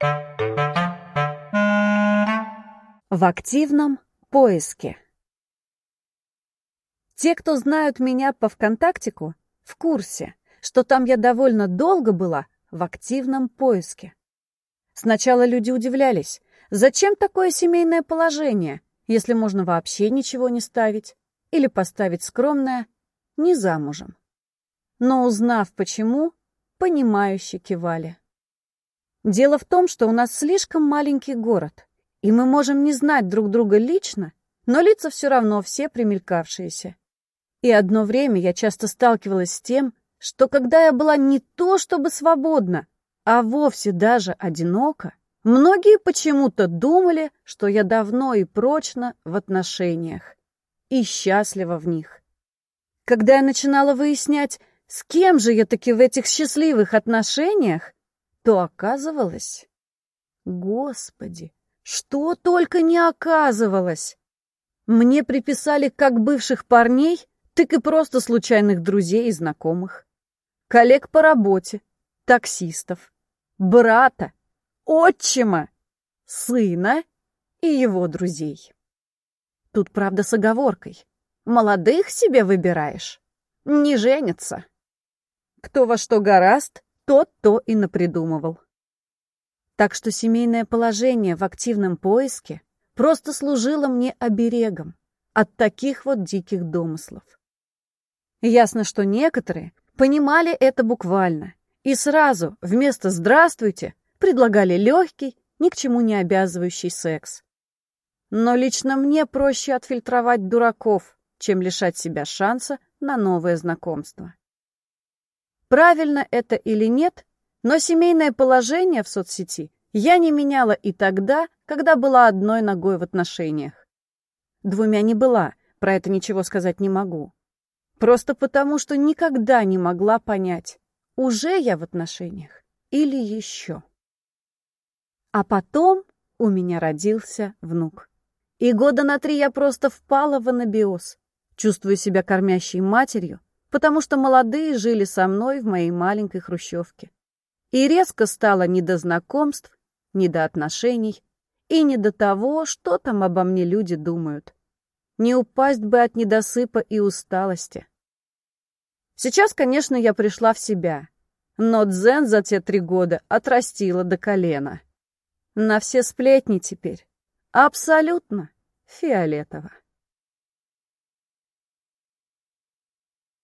В активном поиске. Те, кто знают меня по ВКонтактику, в курсе, что там я довольно долго была в активном поиске. Сначала люди удивлялись, зачем такое семейное положение, если можно вообще ничего не ставить, или поставить скромное «не замужем». Но узнав почему, понимающе кивали. Дело в том, что у нас слишком маленький город, и мы можем не знать друг друга лично, но лица все равно все примелькавшиеся. И одно время я часто сталкивалась с тем, что когда я была не то чтобы свободна, а вовсе даже одинока, многие почему-то думали, что я давно и прочно в отношениях и счастлива в них. Когда я начинала выяснять, с кем же я таки в этих счастливых отношениях, то оказывалось... Господи, что только не оказывалось! Мне приписали как бывших парней, так и просто случайных друзей и знакомых. Коллег по работе, таксистов, брата, отчима, сына и его друзей. Тут, правда, с оговоркой. Молодых себе выбираешь, не женятся. Кто во что гораст, тот то и напридумывал. Так что семейное положение в активном поиске просто служило мне оберегом от таких вот диких домыслов. Ясно, что некоторые понимали это буквально и сразу вместо «здравствуйте» предлагали легкий, ни к чему не обязывающий секс. Но лично мне проще отфильтровать дураков, чем лишать себя шанса на новое знакомство. Правильно это или нет, но семейное положение в соцсети я не меняла и тогда, когда была одной ногой в отношениях. Двумя не была, про это ничего сказать не могу. Просто потому, что никогда не могла понять, уже я в отношениях или еще. А потом у меня родился внук. И года на три я просто впала в анабиоз, чувствую себя кормящей матерью, потому что молодые жили со мной в моей маленькой хрущевке. И резко стало не до знакомств, не до отношений и не до того, что там обо мне люди думают. Не упасть бы от недосыпа и усталости. Сейчас, конечно, я пришла в себя, но дзен за те три года отрастила до колена. На все сплетни теперь. Абсолютно фиолетово.